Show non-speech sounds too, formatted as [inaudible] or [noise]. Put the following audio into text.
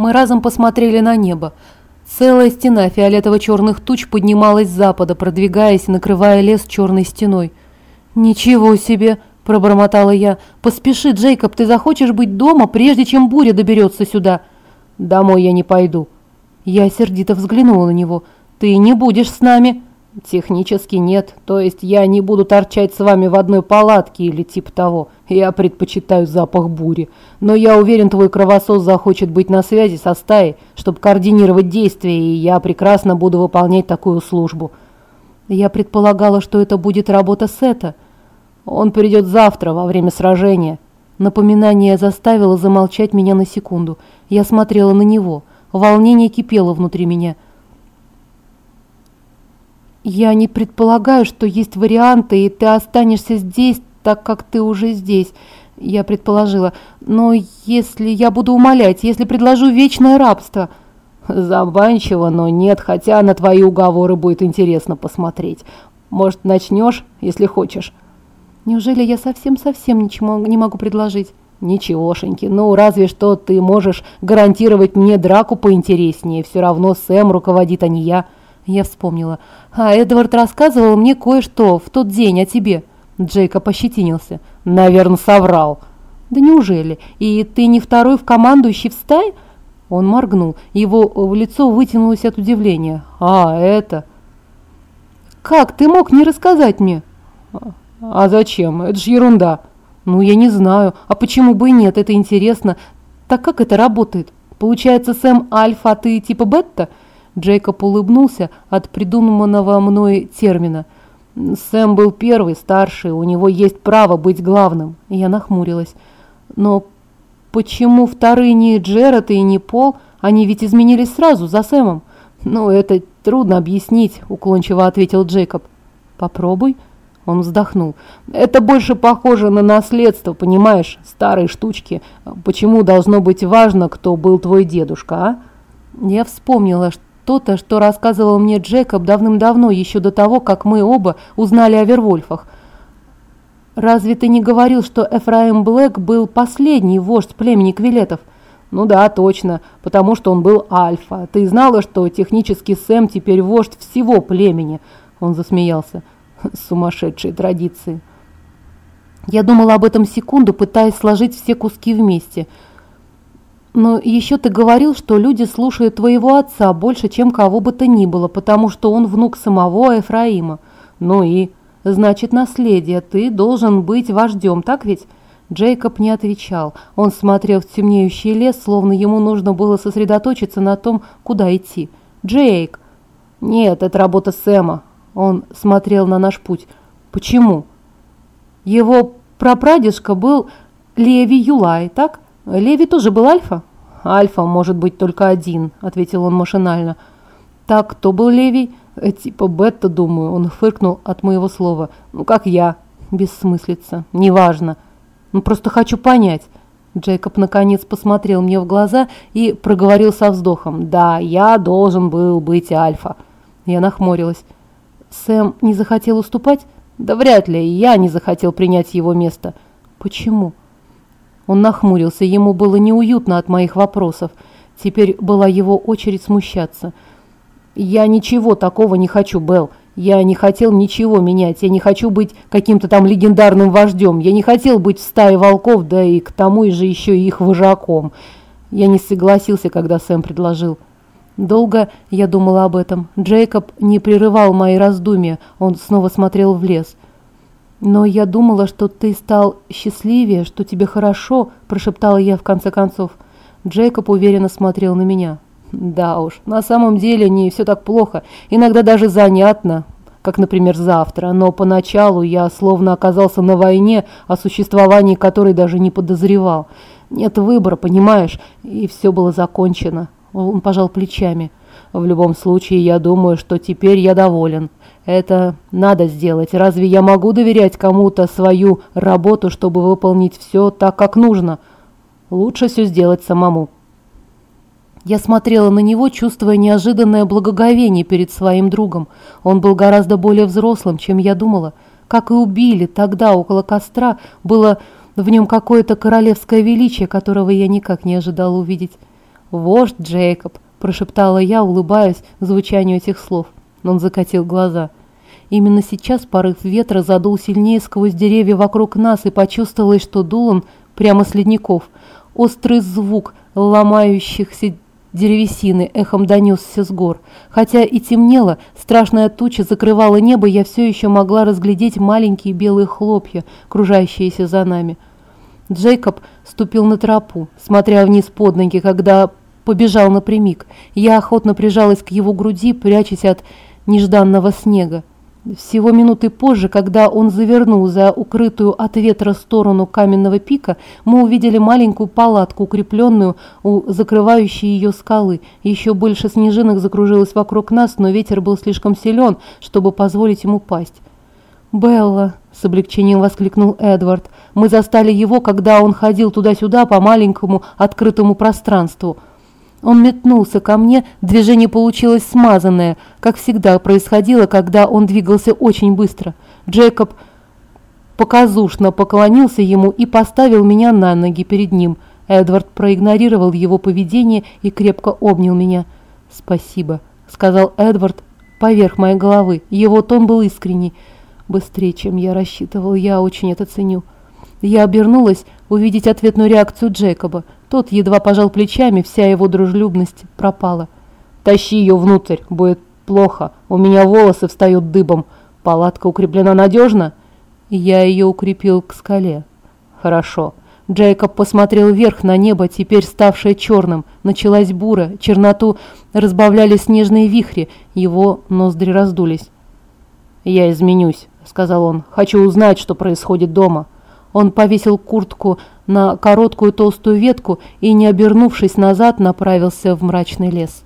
Мы разом посмотрели на небо. Целая стена фиолетово-черных туч поднималась с запада, продвигаясь накрывая лес черной стеной. «Ничего себе!» – пробормотала я. «Поспеши, Джейкоб, ты захочешь быть дома, прежде чем буря доберется сюда». «Домой я не пойду». Я сердито взглянула на него. «Ты не будешь с нами?» «Технически нет. То есть я не буду торчать с вами в одной палатке или типа того. Я предпочитаю запах бури. Но я уверен, твой кровосос захочет быть на связи со стаей, чтобы координировать действия, и я прекрасно буду выполнять такую службу». Я предполагала, что это будет работа Сета. Он придет завтра, во время сражения. Напоминание заставило замолчать меня на секунду. Я смотрела на него. Волнение кипело внутри меня – я не предполагаю, что есть варианты, и ты останешься здесь, так как ты уже здесь. Я предположила. Но если я буду умолять, если предложу вечное рабство... Заманчиво, но нет, хотя на твои уговоры будет интересно посмотреть. Может, начнешь, если хочешь. Неужели я совсем-совсем ничего не могу предложить? Ничегошеньки, ну разве что ты можешь гарантировать мне драку поинтереснее. Все равно Сэм руководит, а не я. Я вспомнила. «А Эдвард рассказывал мне кое-что в тот день о тебе». Джейкоб ощетинился. «Наверное, соврал». «Да неужели? И ты не второй в командующий в стае?» Он моргнул. Его лицо вытянулось от удивления. «А, это...» «Как ты мог не рассказать мне?» «А зачем? Это же ерунда». «Ну, я не знаю. А почему бы и нет? Это интересно. Так как это работает? Получается, Сэм Альфа, а ты типа Бетта?» Джейкоб улыбнулся от придуманного мной термина. «Сэм был первый, старший, у него есть право быть главным». Я нахмурилась. «Но почему вторые не Джеред и не Пол? Они ведь изменились сразу, за Сэмом». «Ну, это трудно объяснить», — уклончиво ответил Джейкоб. «Попробуй». Он вздохнул. «Это больше похоже на наследство, понимаешь? Старые штучки. Почему должно быть важно, кто был твой дедушка, а?» Я вспомнила, что то-то, что рассказывал мне Джекоб давным-давно, еще до того, как мы оба узнали о Вервольфах. «Разве ты не говорил, что Эфраим Блэк был последний вождь племени Квилетов?» «Ну да, точно, потому что он был альфа. Ты знала, что технически Сэм теперь вождь всего племени?» Он засмеялся. [laughs] «Сумасшедшие традиции». Я думала об этом секунду, пытаясь сложить все куски вместе – но еще ты говорил, что люди слушают твоего отца больше, чем кого бы то ни было, потому что он внук самого Ефраима. Ну и, значит, наследие, ты должен быть вождем, так ведь? Джейкоб не отвечал. Он смотрел в темнеющий лес, словно ему нужно было сосредоточиться на том, куда идти. «Джейк!» «Нет, это работа Сэма». Он смотрел на наш путь. «Почему?» «Его прапрадедушка был Леви Юлай, так?» «Леви тоже был Альфа?» «Альфа может быть только один», — ответил он машинально. «Так, кто был Левий?» «Э, «Типа Бетта, думаю», — он фыркнул от моего слова. «Ну, как я». «Бессмыслица. Неважно. Ну, просто хочу понять». Джейкоб наконец посмотрел мне в глаза и проговорил со вздохом. «Да, я должен был быть Альфа». Я нахмурилась. «Сэм не захотел уступать?» «Да вряд ли. Я не захотел принять его место». «Почему?» Он нахмурился, ему было неуютно от моих вопросов. Теперь была его очередь смущаться. «Я ничего такого не хочу, Белл. Я не хотел ничего менять. Я не хочу быть каким-то там легендарным вождем. Я не хотел быть в стае волков, да и к тому же еще и их вожаком». Я не согласился, когда Сэм предложил. Долго я думала об этом. Джейкоб не прерывал мои раздумья. Он снова смотрел в лес. «Но я думала, что ты стал счастливее, что тебе хорошо», – прошептала я в конце концов. Джейкоб уверенно смотрел на меня. «Да уж, на самом деле не все так плохо. Иногда даже занятно, как, например, завтра. Но поначалу я словно оказался на войне, о существовании которой даже не подозревал. Нет выбора, понимаешь? И все было закончено». Он пожал плечами. «В любом случае, я думаю, что теперь я доволен». Это надо сделать. Разве я могу доверять кому-то свою работу, чтобы выполнить все так, как нужно? Лучше все сделать самому. Я смотрела на него, чувствуя неожиданное благоговение перед своим другом. Он был гораздо более взрослым, чем я думала. Как и убили тогда около костра, было в нем какое-то королевское величие, которого я никак не ожидала увидеть. «Вождь Джейкоб», – прошептала я, улыбаясь звучанию этих слов. Он закатил глаза. Именно сейчас порыв ветра задул сильнее сквозь деревья вокруг нас, и почувствовалось, что дул он прямо с ледников. Острый звук ломающихся древесины эхом донесся с гор. Хотя и темнело, страшная туча закрывала небо, я все еще могла разглядеть маленькие белые хлопья, кружащиеся за нами. Джейкоб ступил на тропу, смотря вниз под ноги, когда побежал напрямик. Я охотно прижалась к его груди, прячась от нежданного снега. Всего минуты позже, когда он завернул за укрытую от ветра сторону каменного пика, мы увидели маленькую палатку, укрепленную у закрывающей ее скалы. Еще больше снежинок закружилось вокруг нас, но ветер был слишком силен, чтобы позволить ему пасть. «Белла!» – с облегчением воскликнул Эдвард. «Мы застали его, когда он ходил туда-сюда по маленькому открытому пространству». Он метнулся ко мне, движение получилось смазанное, как всегда происходило, когда он двигался очень быстро. Джейкоб показушно поклонился ему и поставил меня на ноги перед ним. Эдвард проигнорировал его поведение и крепко обнял меня. «Спасибо», — сказал Эдвард поверх моей головы. Его тон был искренний. «Быстрее, чем я рассчитывал, я очень это ценю». Я обернулась увидеть ответную реакцию Джейкоба. Тот едва пожал плечами, вся его дружелюбность пропала. «Тащи ее внутрь, будет плохо. У меня волосы встают дыбом. Палатка укреплена надежно?» Я ее укрепил к скале. «Хорошо». Джейкоб посмотрел вверх на небо, теперь ставшее черным. Началась бура, черноту разбавляли снежные вихри, его ноздри раздулись. «Я изменюсь», — сказал он. «Хочу узнать, что происходит дома». Он повесил куртку на короткую толстую ветку и, не обернувшись назад, направился в мрачный лес.